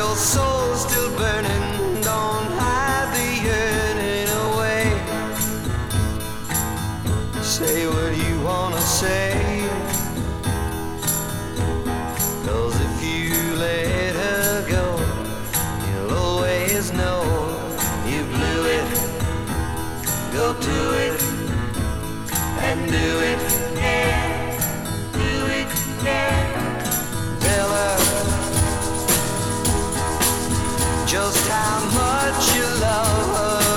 your soul's still burning. Don't hide the yearning away. Say what you wanna say. Cause if you let her go, you'll always know you blew it. Go do it and do it. just how much you love her.